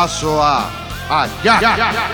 abraço a. a...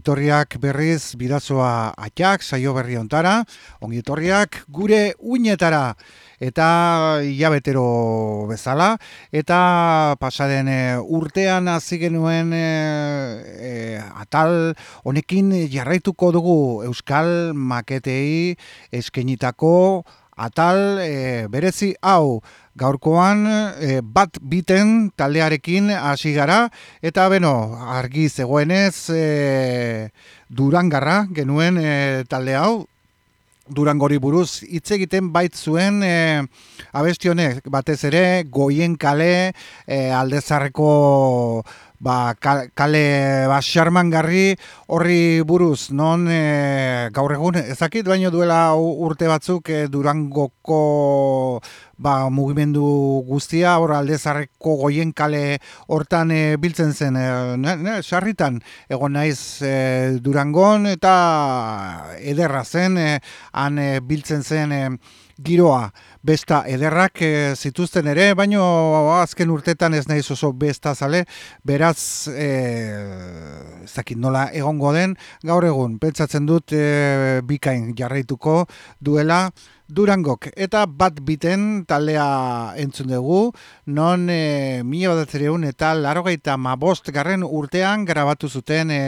ongitorriak berriz bidazoa atxak, saio berri ontara, ongitorriak gure uinetara. Eta hilabetero bezala, eta pasaren e, urtean hasi genuen e, e, atal honekin jarraituko dugu Euskal Maketei eskenitako atal e, berezi hau gaurkoan e, bat biten taldearekin hasi gara eta beno argi zegoenez e, durangarra genuen e, talde hau. Durangori buruz hitz egiten bait zuen e, abestionek batez ere goien kale e, aldezarreko ba, kale ba, xarmangarri horri buruz, non e, gaur egun ezakit baino duela urte batzuk e, Durangoko ba, mugimendu guztia, hor aldezarreko goien kale hortan e, biltzen zen, e, sarritan. Egon naiz e, Durangon eta ederra zen, e, han e, biltzen zen e, giroa besta ederrak e, zituzten ere, baino azken urtetan ez nahi oso besta zale, beraz e, ez dakit nola egongo den, gaur egun, pentsatzen dut e, bikain jarraituko duela, Durangok. Eta bat biten taldea entzun dugu, non e, mila badatzereun eta larogeita mabost garren urtean grabatu zuten e,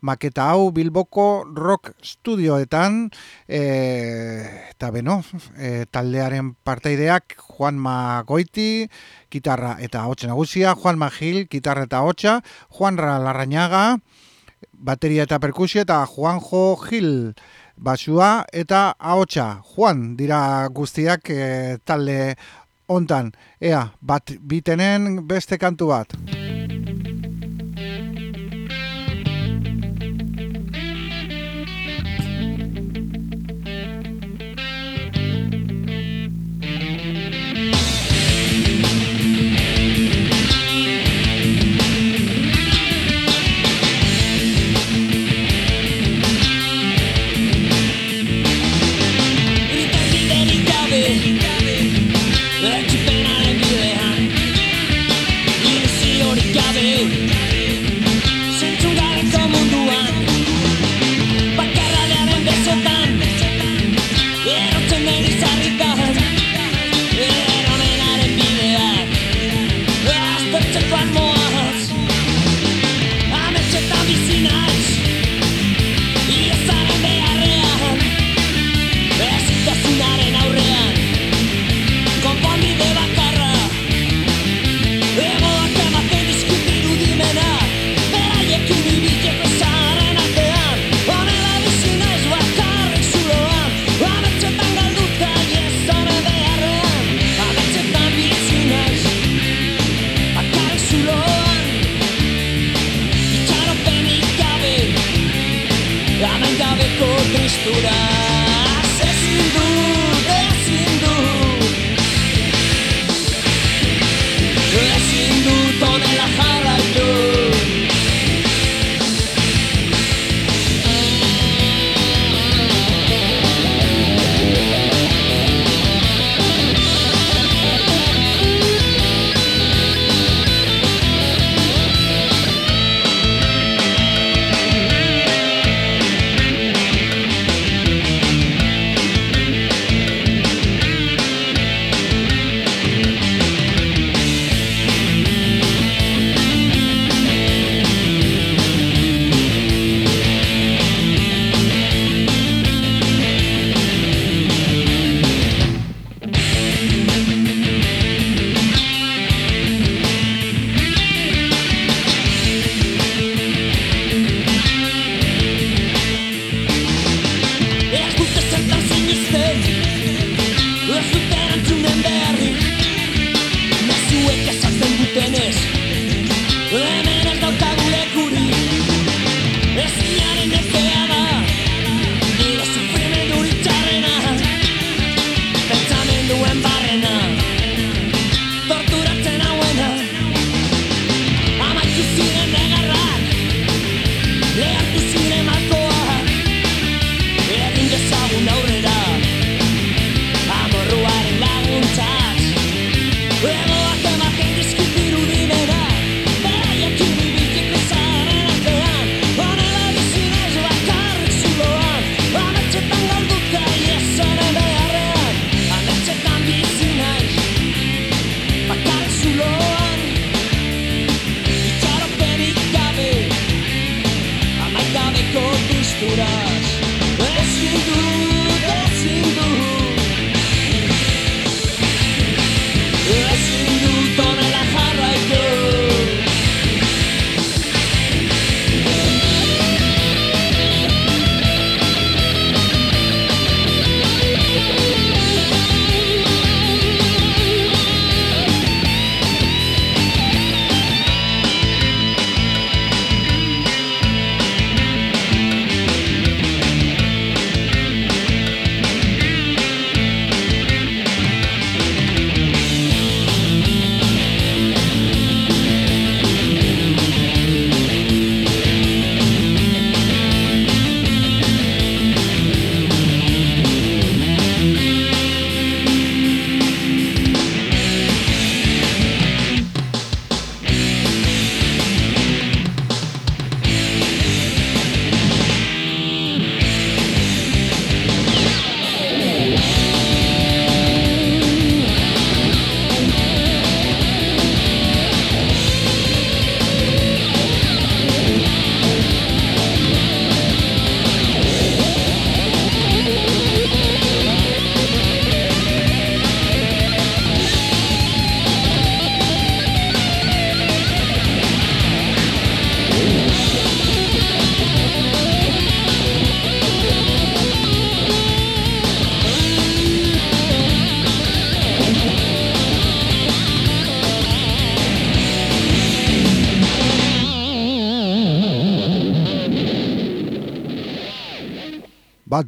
maketa hau Bilboko Rock Studioetan. E, eta beno, e, taldearen parteideak Juan Magoiti, gitarra eta hotxe nagusia, Juan Magil, gitarra eta hotxa, Juan Larrañaga, bateria eta perkusio eta Juanjo Gil, basua eta ahotsa. Juan dira guztiak e, talde hontan. Ea bat bitenen beste kantu bat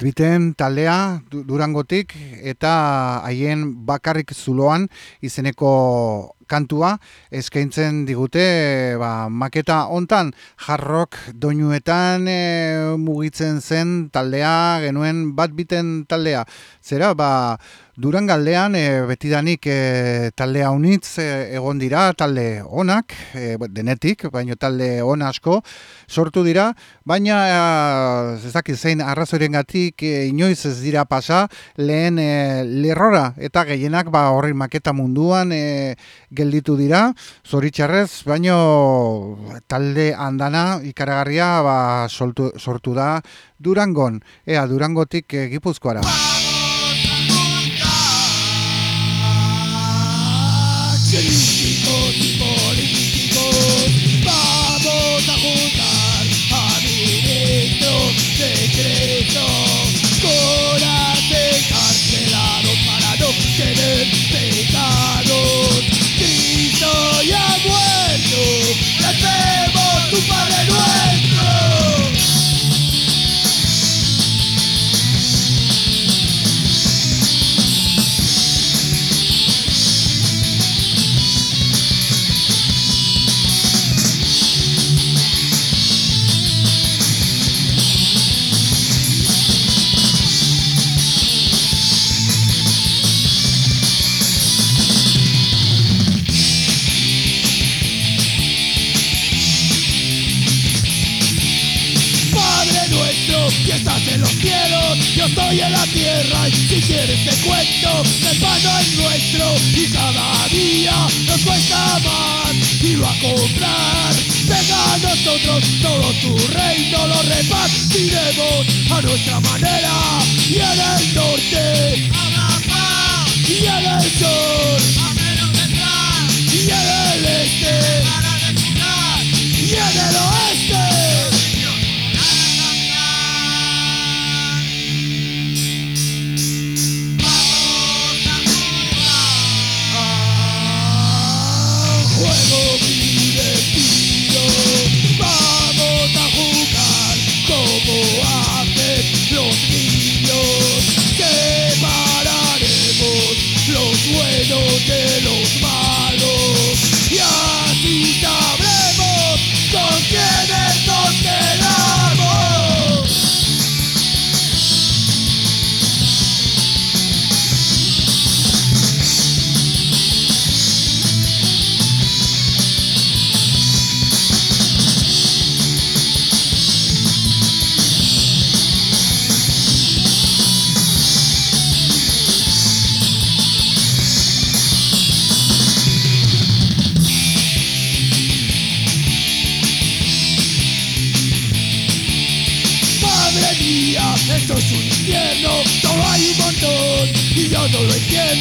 biten taldea durangotik eta haien bakarrik zuloan izeneko kantua eskaintzen digute ba, maketa hontan. Jarrok doinuetan e, mugitzen zen taldea genuen bat biten taldea. Zera ba Durangaldean e, betidanik e, talde haunitz e, egon dira, talde onak, e, denetik, baina talde on asko sortu dira, baina e, ez zein arrazoren gatik e, inoiz ez dira pasa lehen e, lerrora eta gehienak ba, horri maketa munduan e, gelditu dira, zoritxarrez, baina talde andana ikaragarria ba, sortu da Durangon, ea Durangotik e, gipuzkoara. see el pan no es nuestro y cada día nos cuesta más y lo a comprar. Venga a nosotros todo tu reino lo repartiremos a nuestra manera y en el norte y en el sur y en el este y en el oeste.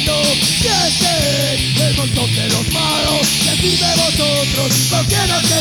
No lo entiendo. ¿Qué es el montón de los malos? Decidme vosotros, ¿por qué nos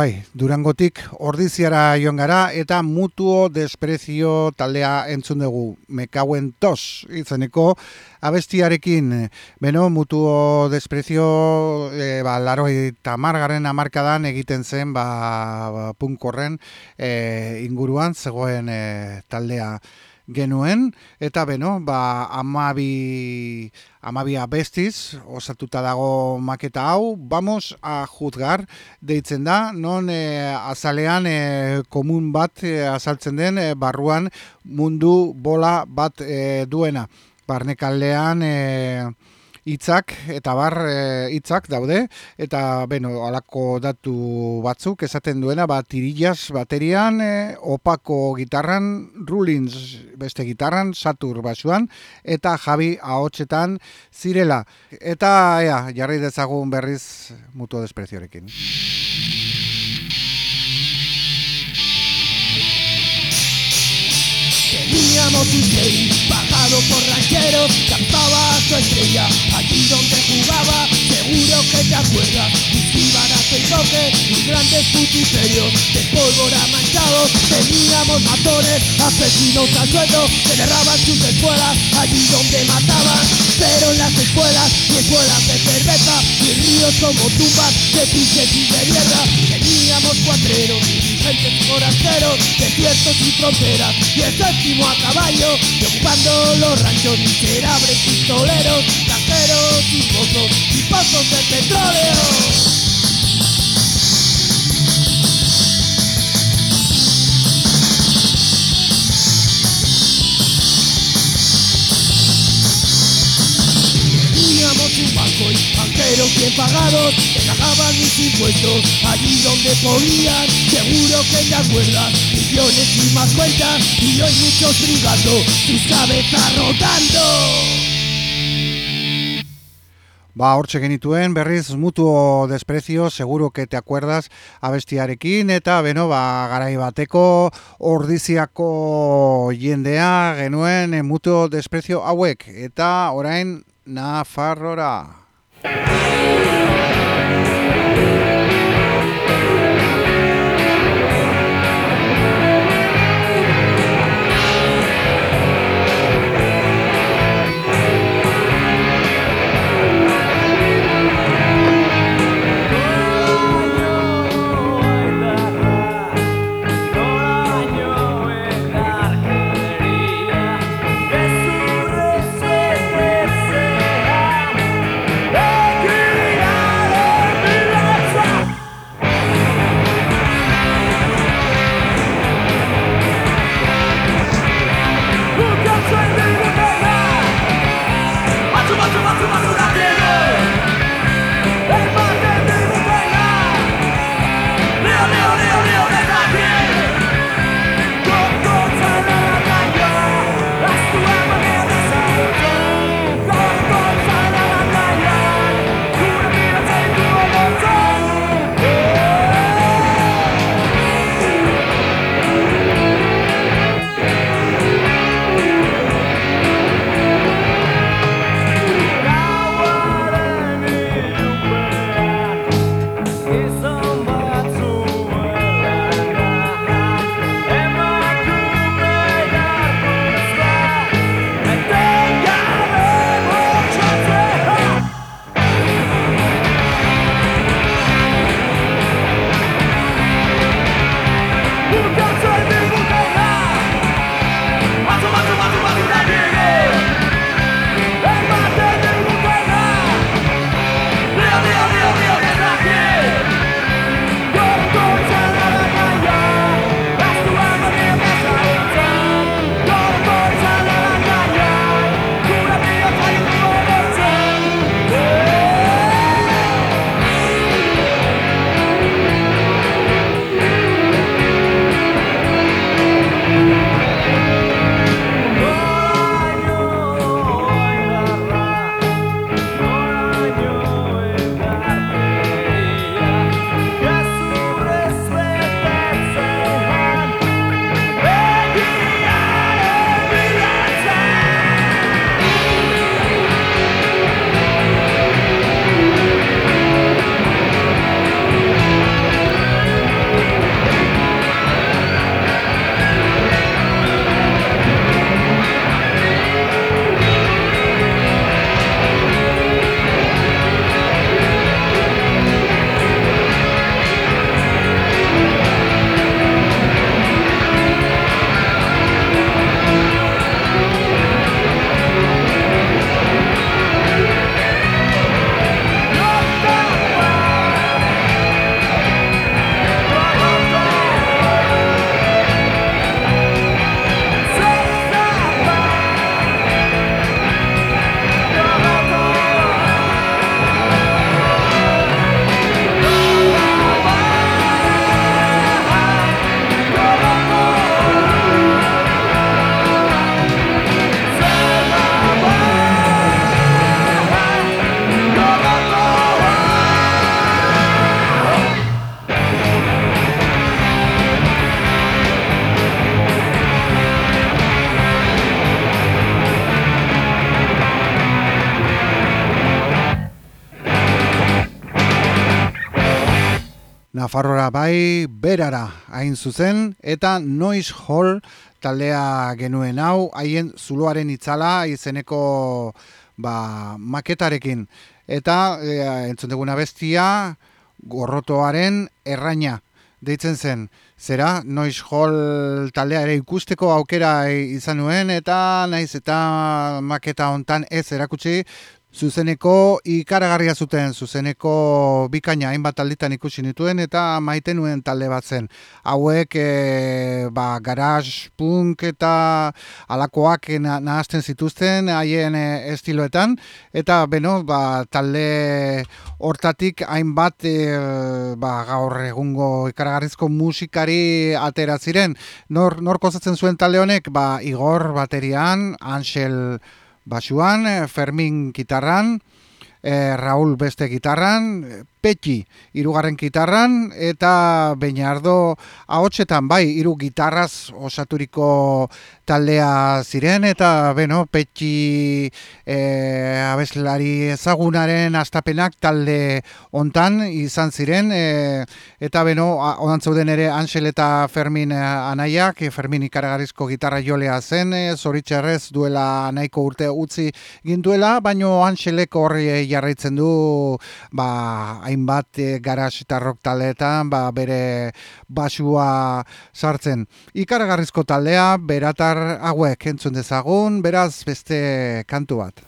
bai, Durangotik ordiziara joan gara eta mutuo desprezio taldea entzun dugu mekauen tos izeneko abestiarekin. Beno, mutuo desprezio e, ba, laro eta amarkadan egiten zen ba, ba punkorren e, inguruan zegoen e, taldea genuen, eta beno, ba, amabi, amabia bestiz, osatuta dago maketa hau, vamos a juzgar, deitzen da, non e, azalean e, komun bat e, azaltzen den, e, barruan mundu bola bat e, duena. Barnekaldean, e, hitzak eta bar eh, hitzak e, daude. Eta beno alako datu batzuk esaten duena ba tirillas baterian e, opako gitarran rulins beste gitarran satur basuan eta jabi ahotsetan zirela. Eta ea jarri dezagun berriz mutuo despreziorekin Teníamos un rancheros, captaba su estrella. Allí donde jugaba, seguro que te acuerdas. Esquivaras el toque y grandes putiferios. De pólvora manchados, teníamos matones Asesinos al sueldo, que derraban sus escuelas Allí donde mataban, pero en las escuelas Y escuelas de cerveza, y ríos como tumbas De piches y de tierra Teníamos cuatreros, dirigentes forasteros Desiertos y fronteras, y el séptimo a caballo Y ocupando los ranchos miserables pistoleros Cajeros y pozos, y pozos de petróleo banqueros bien pagados que pagaban mis impuestos allí donde podían. Seguro que te acuerdas, millones y más cuentas y hoy muchos brigando sus cabezas rotando. Ba, hortxe genituen, berriz mutuo desprezio, seguro que te acuerdas abestiarekin, eta beno, ba, garai bateko ordiziako jendea genuen eh, mutuo desprezio hauek, eta orain Nafarrora. Yeah. Berara hain zuzen eta Noise Hall taldea genuen. Hau haien zuloaren itzala izeneko ba, maketarekin. Eta e, entzun duguna bestia gorrotoaren erraina deitzen zen. Zera Noise Hall taldea ere ikusteko aukera izan nuen eta naiz eta maketa hontan ez erakutsi Zuzeneko ikaragarria zuten, zuzeneko bikaina hainbat alditan ikusi nituen eta maite nuen talde bat zen. Hauek e, ba, garage, punk eta alakoak nahazten zituzten haien e, estiloetan. Eta beno, ba, talde hortatik hainbat e, ba, gaur egungo ikaragarrizko musikari atera ziren. Nor, nor kozatzen zuen talde honek? Ba, Igor baterian, Ansel basuan, eh, Fermin gitarran, e, Raul beste gitarran, Petxi irugarren gitarran, eta Beñardo ahotsetan bai, hiru gitarraz osaturiko taldea ziren, eta beno, Petxi e, abeslari ezagunaren astapenak talde hontan izan ziren, e, eta beno, odan zauden ere Ansel eta Fermin anaiak, Fermin ikaragarizko gitarra jolea zen, e, zoritxarrez duela nahiko urte utzi ginduela, baino Anselek horri jarraitzen du ba, hainbat e, garas eta rock taletan ba, bere basua sartzen. Ikaragarrizko taldea, beratar hauek entzun dezagun, beraz beste kantu bat.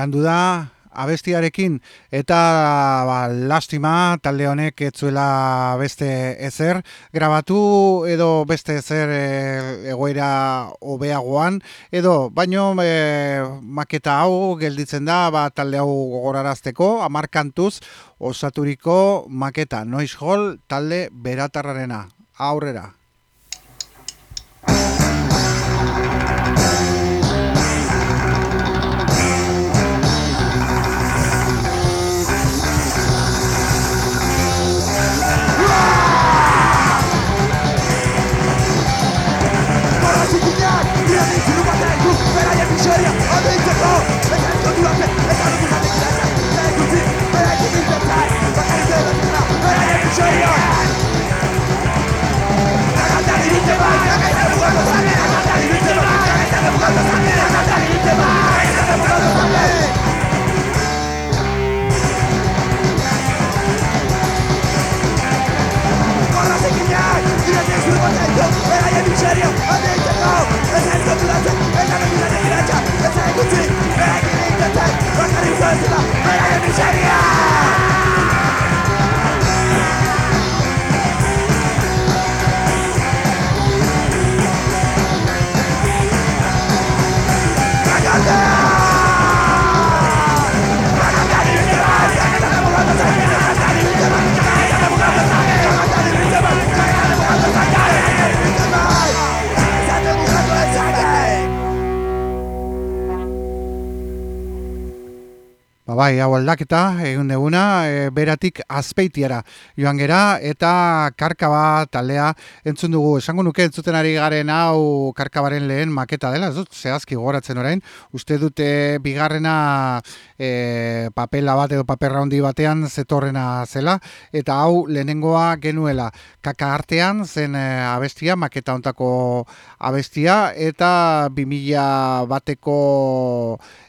Berandu da, abestiarekin, eta ba, lastima talde honek etzuela beste ezer, grabatu edo beste ezer e, egoera hobeagoan, edo baino e, maketa hau gelditzen da, ba, talde hau gogorarazteko, amarkantuz osaturiko maketa, Noise Hall talde beratarrarena, aurrera. Eraia bizaria, adaitza, eta ez da plaza, eta ez da bizaria, eta ez da gutxi, back in the track, bakarrik da ez Bai, hau aldaketa, egun deguna, e, beratik azpeitiara joan gera, eta karkaba taldea entzun dugu. Esango nuke entzuten ari garen hau karkabaren lehen maketa dela, ez dut, zehazki gogoratzen orain. Uste dute bigarrena e, papela bat edo paperra handi batean zetorrena zela, eta hau lehenengoa genuela. Kaka artean zen e, abestia, maketa ontako abestia, eta 2000 bateko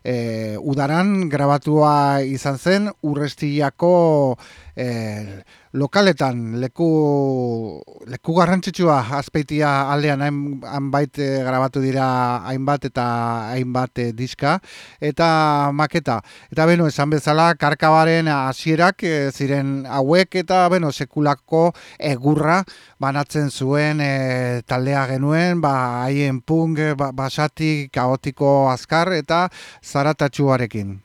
e, udaran grabatua izan zen urrestillako e, lokaletan leku leku garrantzitsua azpeitia aldean hainbait eh, grabatu dira hainbat eta hainbat e, diska. Eta maketa. Eta beno esan bezala karkabaren hasierak ziren hauek eta beno sekulako egurra banatzen zuen taldea genuen ba haien punk ba, basati kaotiko azkar eta zaratatsuarekin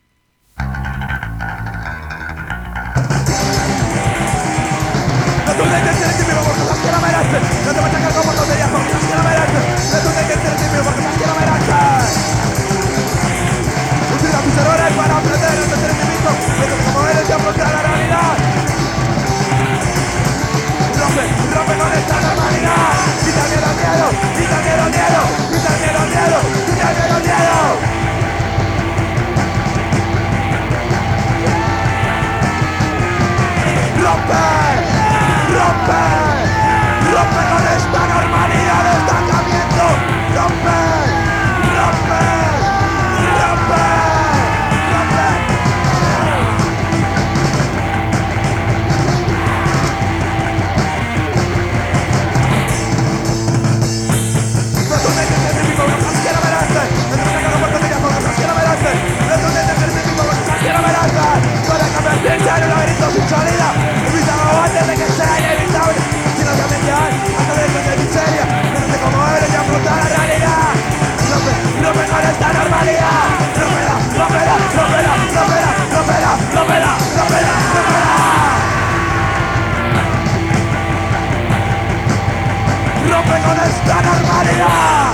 con esta normalidad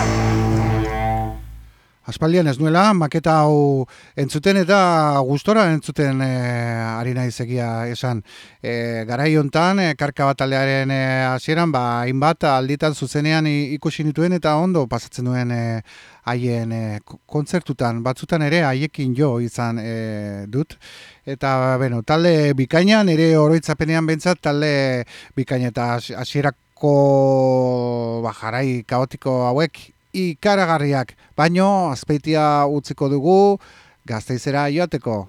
Aspaldian ez nuela, maketa hau entzuten eta gustora entzuten e, ari naiz egia esan. E, garai hontan e, karka bat aldearen e, hasieran ba, hainbat alditan zuzenean ikusi nituen eta ondo pasatzen duen haien e, kontzertutan, batzutan ere haiekin jo izan e, dut. Eta, bueno, talde bikainan, ere oroitzapenean bentsat, talde bikaina eta hasierako ba, jarai kaotiko hauek ikaragarriak, baino azpeitia utziko dugu gazteizera joateko.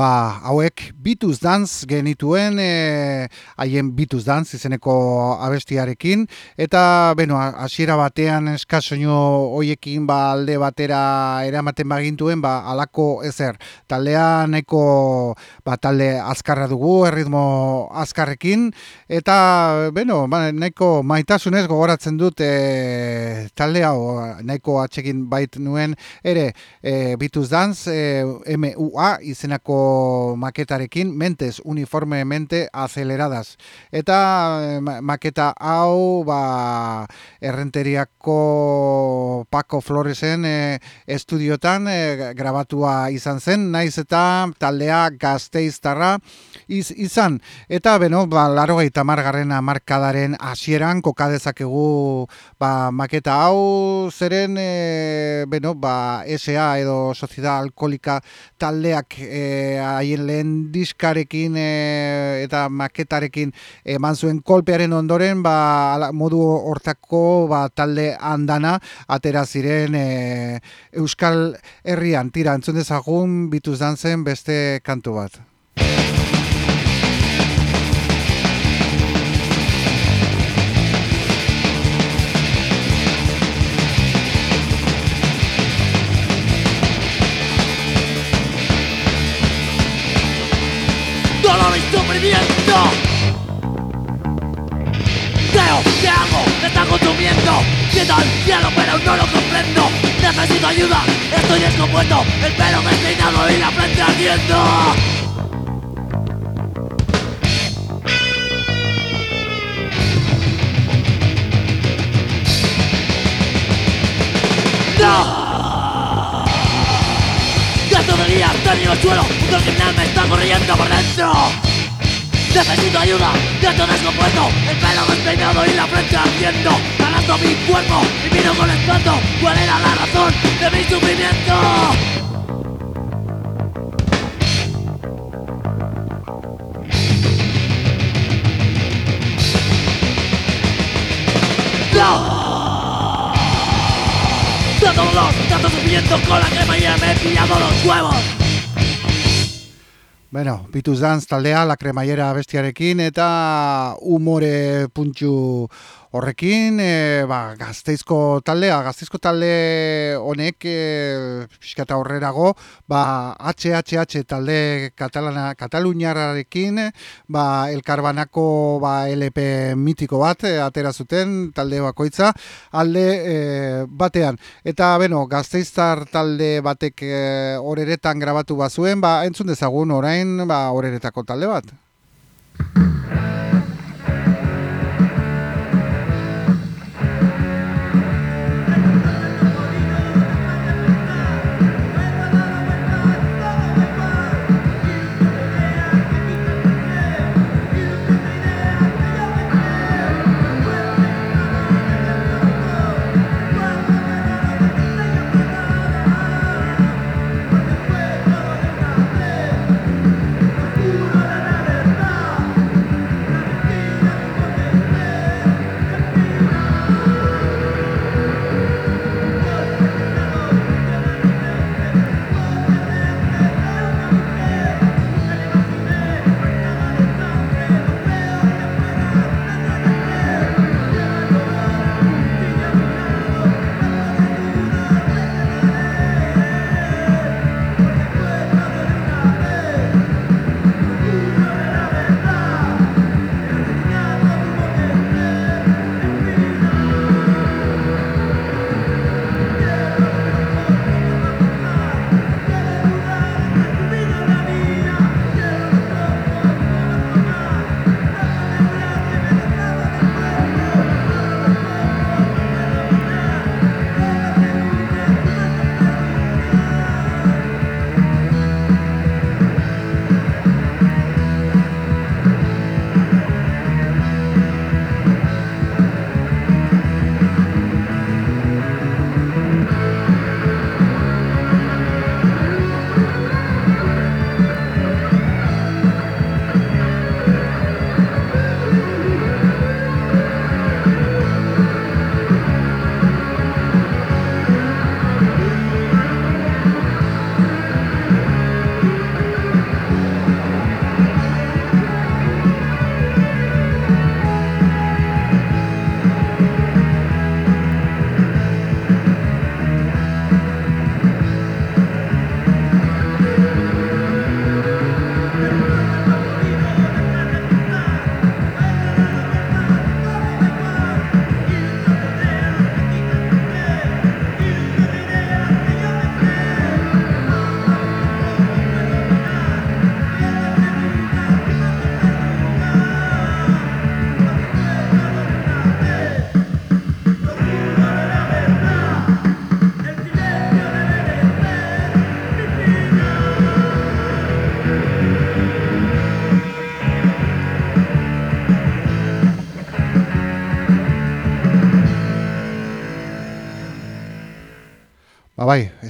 Ba, hauek Bituz Dance genituen e, Bituz Dance izeneko abestiarekin eta beno, hasiera batean eskasoño hoiekin ba alde batera eramaten bagintuen ba alako ezer. Taldea nahiko ba, talde azkarra dugu, erritmo azkarrekin eta beno, ba, nahiko maitasunez gogoratzen dut e, taldea o, nahiko atxekin bait nuen ere e, Bituz Dance e, MUA izenako maketarekin, mentes, uniformemente aceleradas. Eta eh, ma- maketa hau, ba, errenteriako Paco Floresen eh, estudiotan eh, grabatua izan zen, naiz eta taldea gazteiztarra iz, izan. Eta, beno, ba, laro margarren amarkadaren hasieran koka dezakegu ba, maketa hau zeren, e, beno, ba, SA edo Sociedad Alkolika taldeak e, haien lehen diskarekin e, eta maketarekin eman zuen kolpearen ondoren, ba, modu hortako ba, talde andana atera ziren e, Euskal Herrian. Tira, entzun dezagun bituz dantzen beste kantu bat. Sufrimiento. Creo que me está consumiendo. Siento al cielo, pero no lo comprendo. Necesito ayuda, estoy descompuesto. El pelo despeinado y la frente ardiendo. ¡No! Gasto de guía, en el suelo, un criminal me está corriendo por dentro. Necesito ayuda, estoy descompuesto El pelo despeinado y la frente ardiendo. Arrastro mi cuerpo y miro con espanto. ¿Cuál era la razón de mi sufrimiento? Tanto dolor, tanto sufrimiento con la cremallera me he los huevos Bueno, bituz dantz taldea, la kremaiera bestiarekin eta umore puntxu horrekin, e, ba, gazteizko taldea, gazteizko talde honek e, pixkata horrerago, ba, HHH talde katalana, kataluniararekin, ba, elkarbanako ba, LP mitiko bat e, atera zuten talde bakoitza, alde e, batean. Eta, beno, gazteiztar talde batek e, horeretan grabatu bazuen, ba, entzun dezagun orain, ba, horeretako talde bat.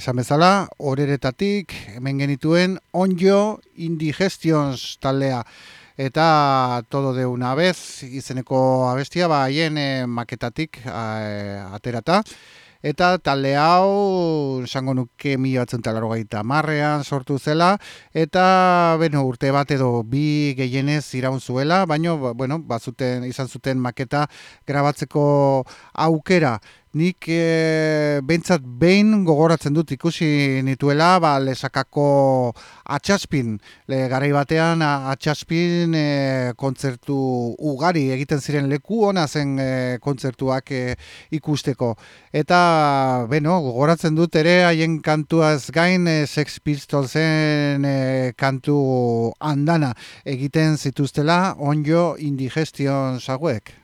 Esan bezala, horeretatik hemen genituen onjo indigestions taldea. Eta todo de una vez izeneko abestia, ba haien eh, maketatik eh, aterata. Eta talde hau, esango nuke mila batzen marrean sortu zela, eta beno, urte bat edo bi gehienez iraun zuela, baina bueno, bazuten, izan zuten maketa grabatzeko aukera. Nik e, behintzat behin gogoratzen dut ikusi nituela, ba, lesakako atxaspin, le, garai batean atxaspin e, kontzertu ugari egiten ziren leku ona zen e, kontzertuak e, ikusteko. Eta, beno, gogoratzen dut ere haien kantuaz gain e, Sex Pistolsen e, kantu andana egiten zituztela onjo indigestion zaguek.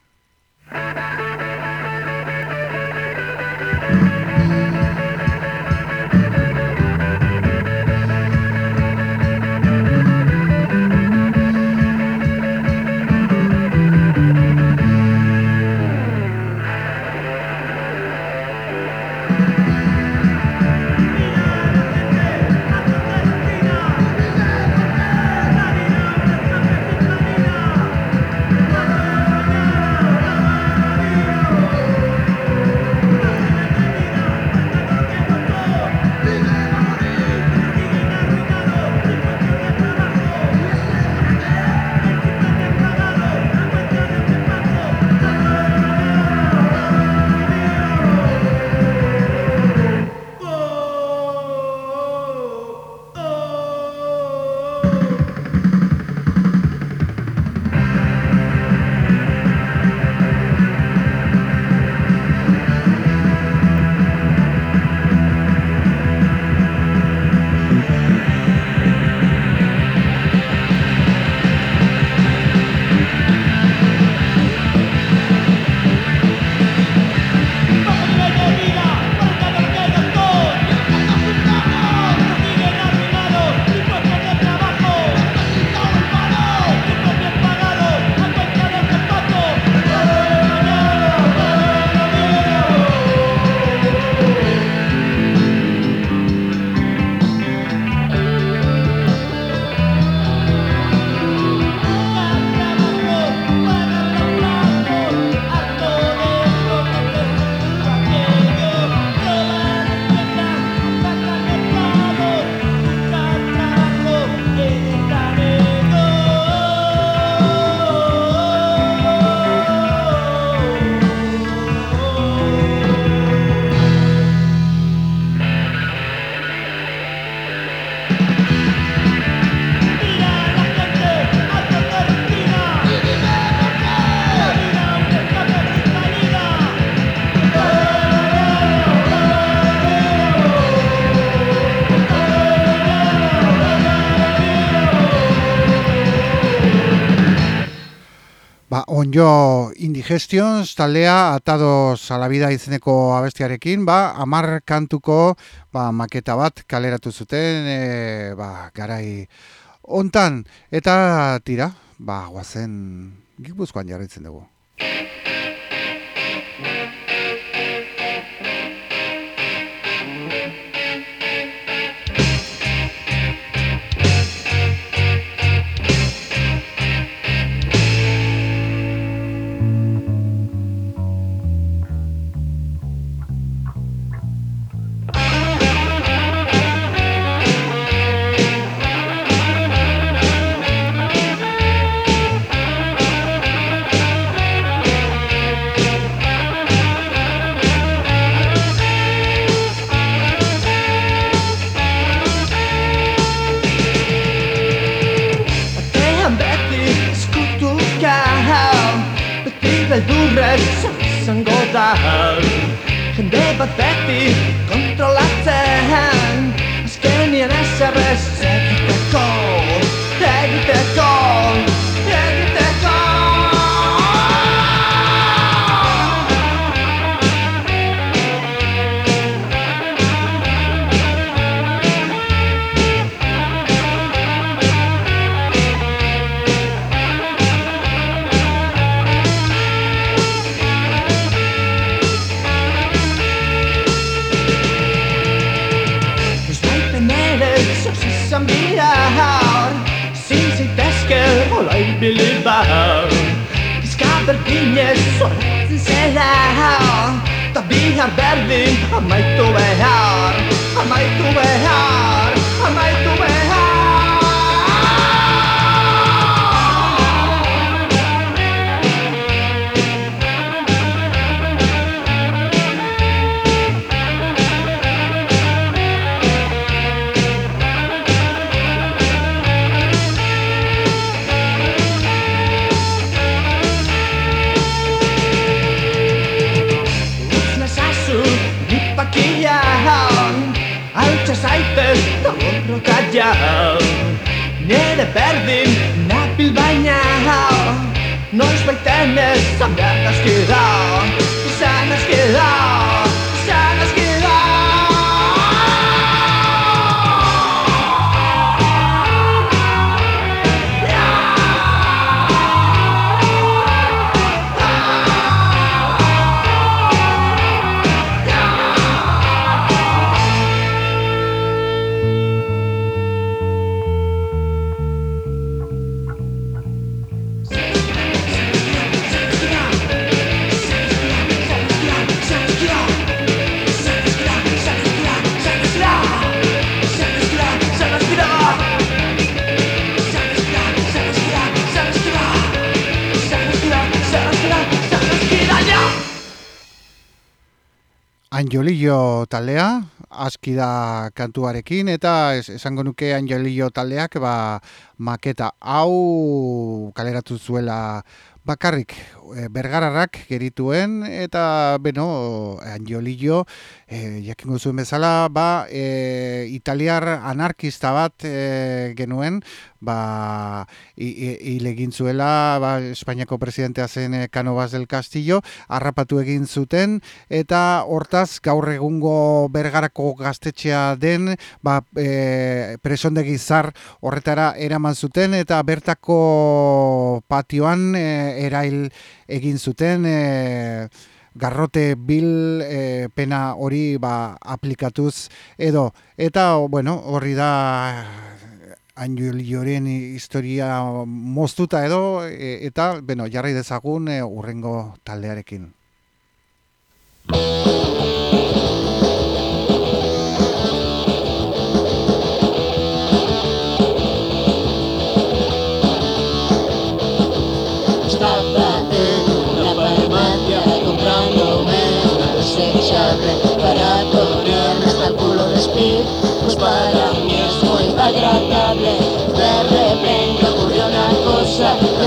Jo Indigestions taldea atados a la vida izeneko abestiarekin, ba, amar kantuko ba, maketa bat kaleratu zuten, e, ba, garai ontan, eta tira, ba, guazen gipuzkoan jarritzen dugu. And they pathetic. Vi skaper retten her Da vi har meg to er her Han meg to kaian Nere berdin, napil baina Noiz baiten ez, askira Izan askira, izan Anjolillo taldea, aski da kantuarekin, eta es, esango nuke Anjolillo taldeak ba, maketa hau kaleratu zuela bakarrik e, bergararrak gerituen, eta beno, Anjolillo, e, jakingo zuen bezala, ba, e, italiar anarkista bat e, genuen, ba, hil egin zuela, ba, Espainiako presidentea zen Canovas del Castillo, harrapatu egin zuten, eta hortaz gaur egungo bergarako gaztetxea den, ba, e, presondegi zar horretara eraman zuten, eta bertako patioan e, erail egin zuten, e, garrote bil e, pena hori ba, aplikatuz edo. Eta, bueno, horri da Anjolioren historia moztuta edo, e, eta, bueno, jarri dezagun e, urrengo taldearekin.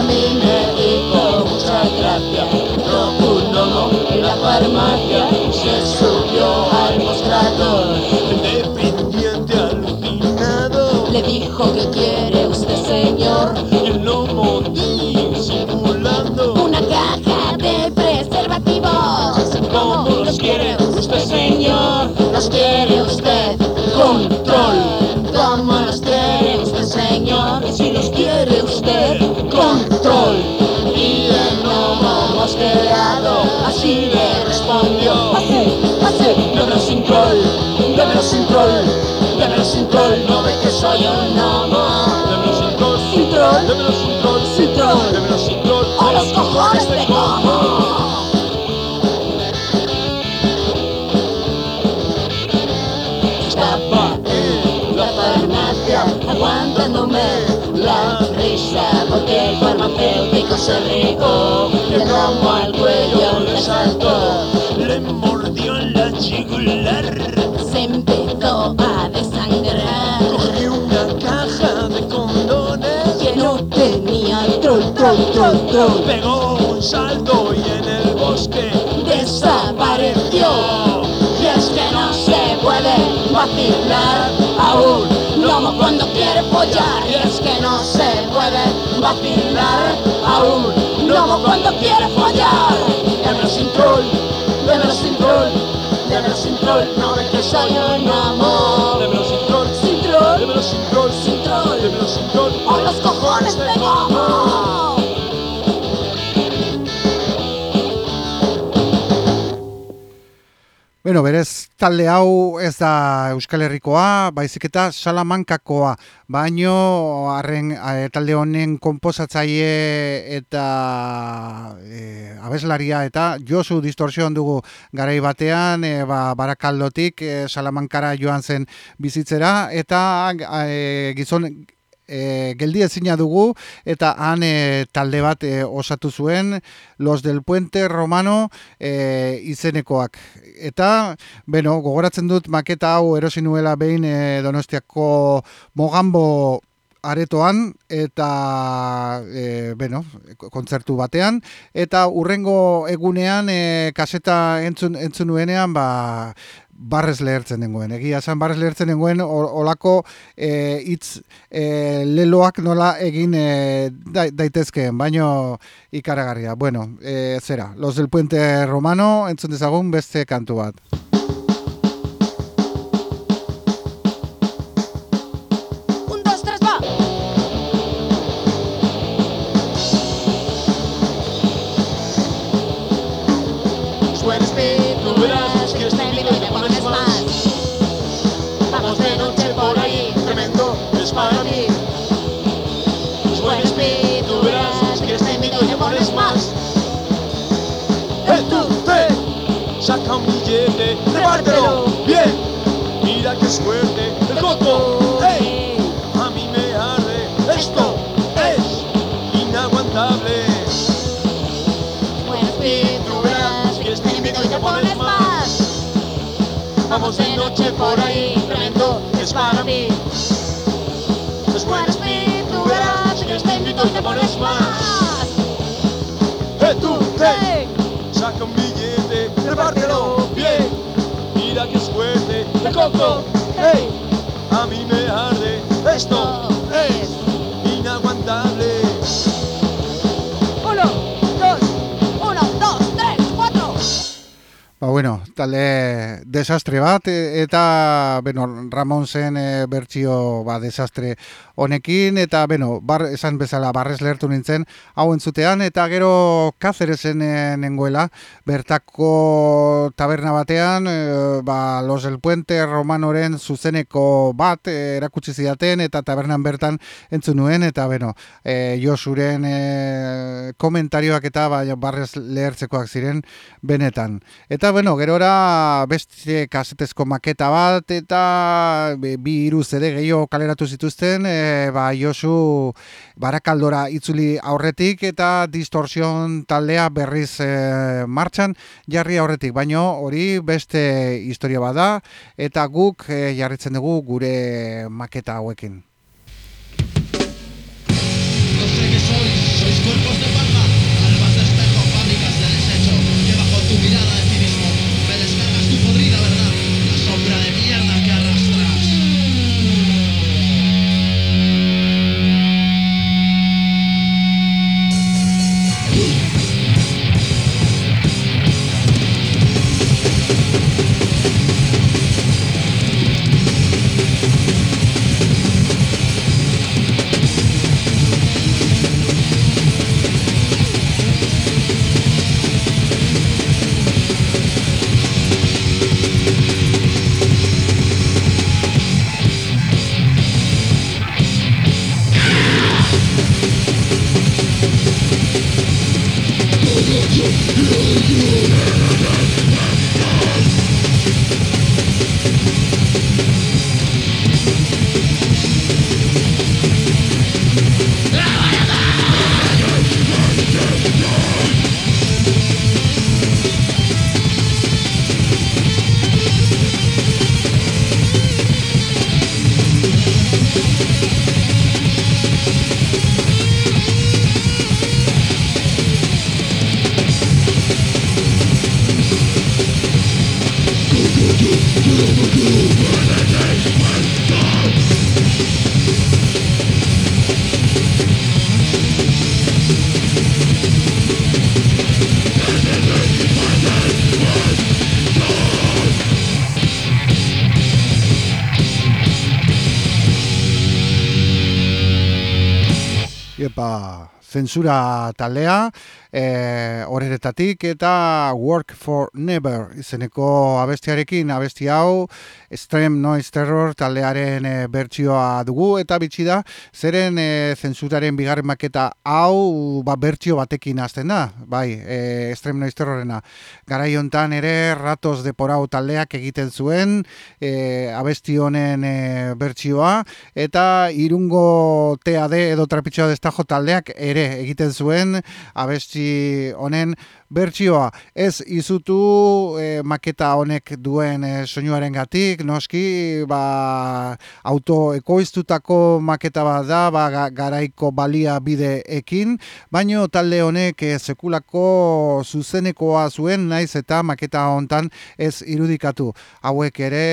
Mí me hizo mucha gracia. Gnomo en la farmacia y se subió al mostrador. Dependiente alucinado Le dijo que quiere usted, señor. y el gnomo disimulando Una caja de preservativos. ¿Cómo los quiere usted, señor? ¿Los quiere usted? Control. ¿Cómo los quiere usted, señor? Si los quiere usted, Así, así. Dámelo sin troll, dámelo sin troll, dámelo sin troll. No ve que soy un gnomo. Dámelo sin troll, Sin troll, dámelo sin troll, sin troll. dámelo sin troll ¡A los cojones te como! Estaba en la farmacia aguantándome la risa porque el farmacéutico se rió y el gnomo al cuello le saltó. A desangrar Cogió una caja de condones que no tenía troll, troll, troll, troll. Pegó un salto y en el bosque desapareció. Y es que no se puede vacilar a un gnomo cuando quiere follar. Y es que no se puede vacilar a un gnomo cuando quiere follar. Démelo sin troll, démelo sin troll, démelo sin troll. No ve que soy un gnomo. Dámelo sin troll, Sin troll, dámelo sin troll, sin troll. dámelo sin troll ¡O los cojones Bueno, berez talde hau ez da Euskal Herrikoa, baizik eta Salamankakoa, baino harren eh, talde honen konposatzaile eta e, abeslaria eta Josu Distorsion dugu garai batean, e, ba, barakaldotik e, Salamankara joan zen bizitzera eta e, gizon e, geldi ezina dugu eta han e, talde bat e, osatu zuen Los del Puente Romano e, izenekoak. Eta, beno, gogoratzen dut maketa hau erosi nuela behin e, Donostiako Mogambo aretoan eta e, bueno, kontzertu batean eta urrengo egunean e, kaseta entzun, entzun nuenean ba, barrez lehertzen dengoen. Egia esan barrez lehertzen dengoen olako e, hitz e, leloak nola egin e, daitezkeen, baino ikaragarria. Bueno, e, zera, Los del Puente Romano entzun dezagun beste kantu bat. Noche por ahí, tremendo, es para mí. Tus buenas pinturas, quieres te invito y te pones más. Eh, tú, hey, saca un billete, repártelo bien. Mira qué suerte, el coco, hey, a mí me arde, esto talde desastre bat, eta, bueno, Ramon zen e, bertsio ba, desastre honekin, eta, bueno, bar, esan bezala, barrez lehertu nintzen, hau entzutean, eta gero Cáceresen e, nengoela, bertako taberna batean, e, ba, Los del Puente Romanoren zuzeneko bat e, erakutsi zidaten, eta tabernan bertan entzun nuen, eta, bueno, e, Josuren e, komentarioak eta ba, barrez lehertzekoak ziren benetan. Eta, bueno, gerora beste kasetezko maketa bat eta bi hiru zede gehiago kaleratu zituzten, e, ba, Josu barakaldora itzuli aurretik eta distorsion taldea berriz e, martxan jarri aurretik, baino hori beste historia bada eta guk e, jarritzen dugu gure maketa hauekin. Epa, zensura taldea, e, horretatik eta Work for Never izeneko abestiarekin abesti hau Extreme Noise Terror taldearen e, bertsioa dugu. Eta bitxi da zeren e, zensuraren bigarren maketa hau ba, bertsio batekin hasten da bai, e, Extreme Noise Terrorena. Garai hontan ere Ratos de Porau taldeak egiten zuen e, abesti honen e, bertsioa. Eta irungo TAD edo trapitxoa destajo taldeak ere egiten zuen abesti honen bertsioa. Ez izutu e, maketa honek duen e, soinuaren gatik, noski ba, autoekoiztutako maketa bat da, ba, garaiko balia bideekin, baino talde honek e, sekulako zuzenekoa zuen, naiz eta maketa hontan ez irudikatu. Hauek ere,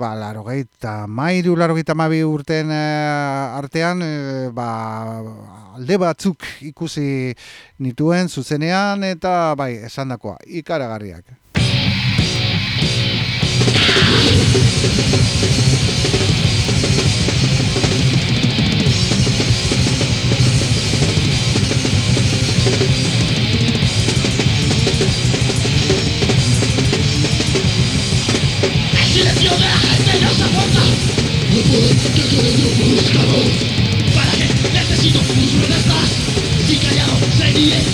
ba, laro gehieta, mairu laro gehieta mabi urten e, artean, e, ba, alde batzuk ikusi nituen zuzenean eta bai esandakoa ikaragarriak silencio de la gente no se aporta No puedo que todo el grupo buscamos ¿Para qué necesito tus protestas? Si callado seguiré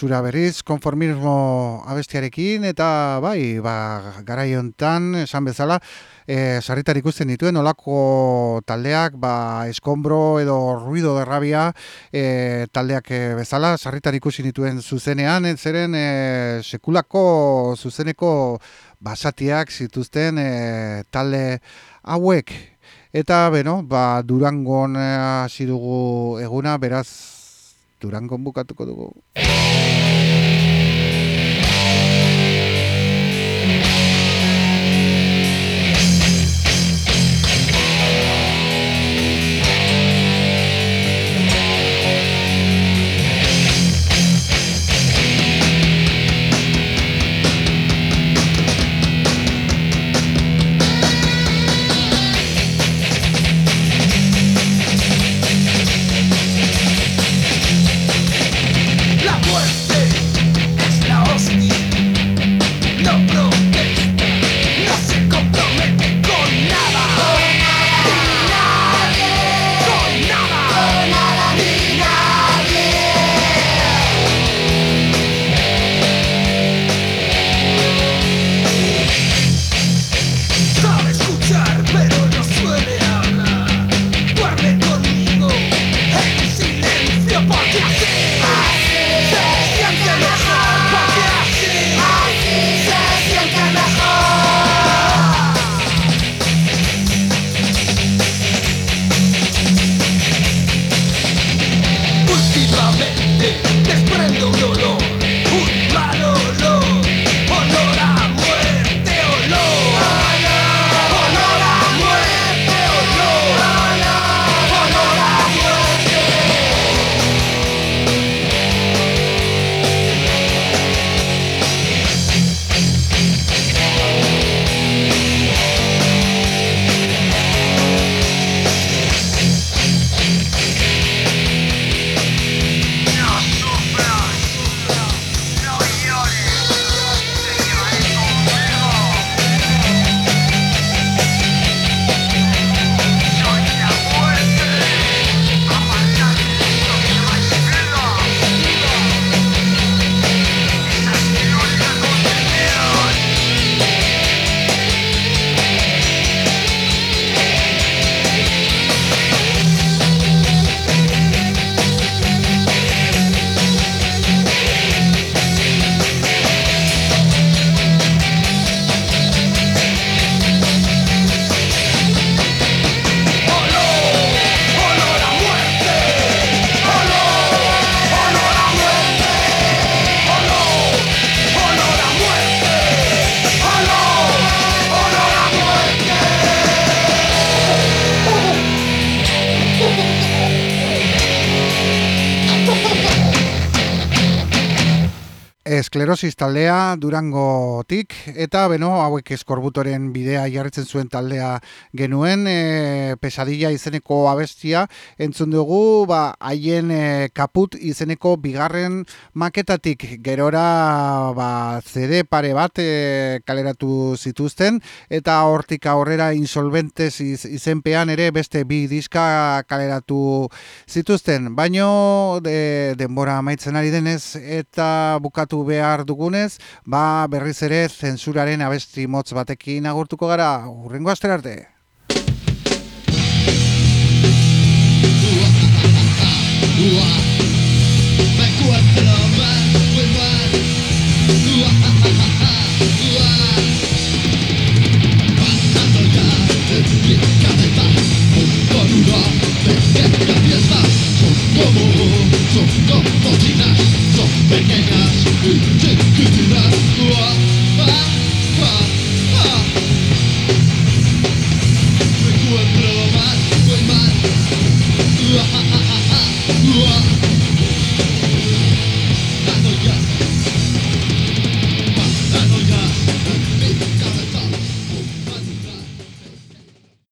Zentsura berriz, konformismo abestiarekin, eta bai, ba, garai hontan, esan bezala, e, sarritar ikusten dituen, olako taldeak, ba, eskombro edo ruido de rabia e, taldeak e, bezala, sarritar ikusi dituen zuzenean, zeren e, sekulako zuzeneko basatiak zituzten e, talde hauek. Eta, beno, ba, Durangon hasi dugu eguna, beraz, Durangon bukatuko dugu. Esklerosis taldea Durangotik eta beno hauek eskorbutoren bidea jarritzen zuen taldea genuen e, pesadilla izeneko abestia. Entzun dugu ba haien e, kaput izeneko bigarren maketatik gerora ba CD pare bat e, kaleratu zituzten. Eta hortik aurrera insolventes iz, izenpean ere beste bi diska kaleratu zituzten. Baino de, denbora amaitzen ari denez eta bukatu behar dugunez, ba berriz ere zensuraren abesti motz batekin agurtuko gara, urrengo astera arte. Son como, son como they can't catch us we're trippin' 'cause you're the one who's on your mind red one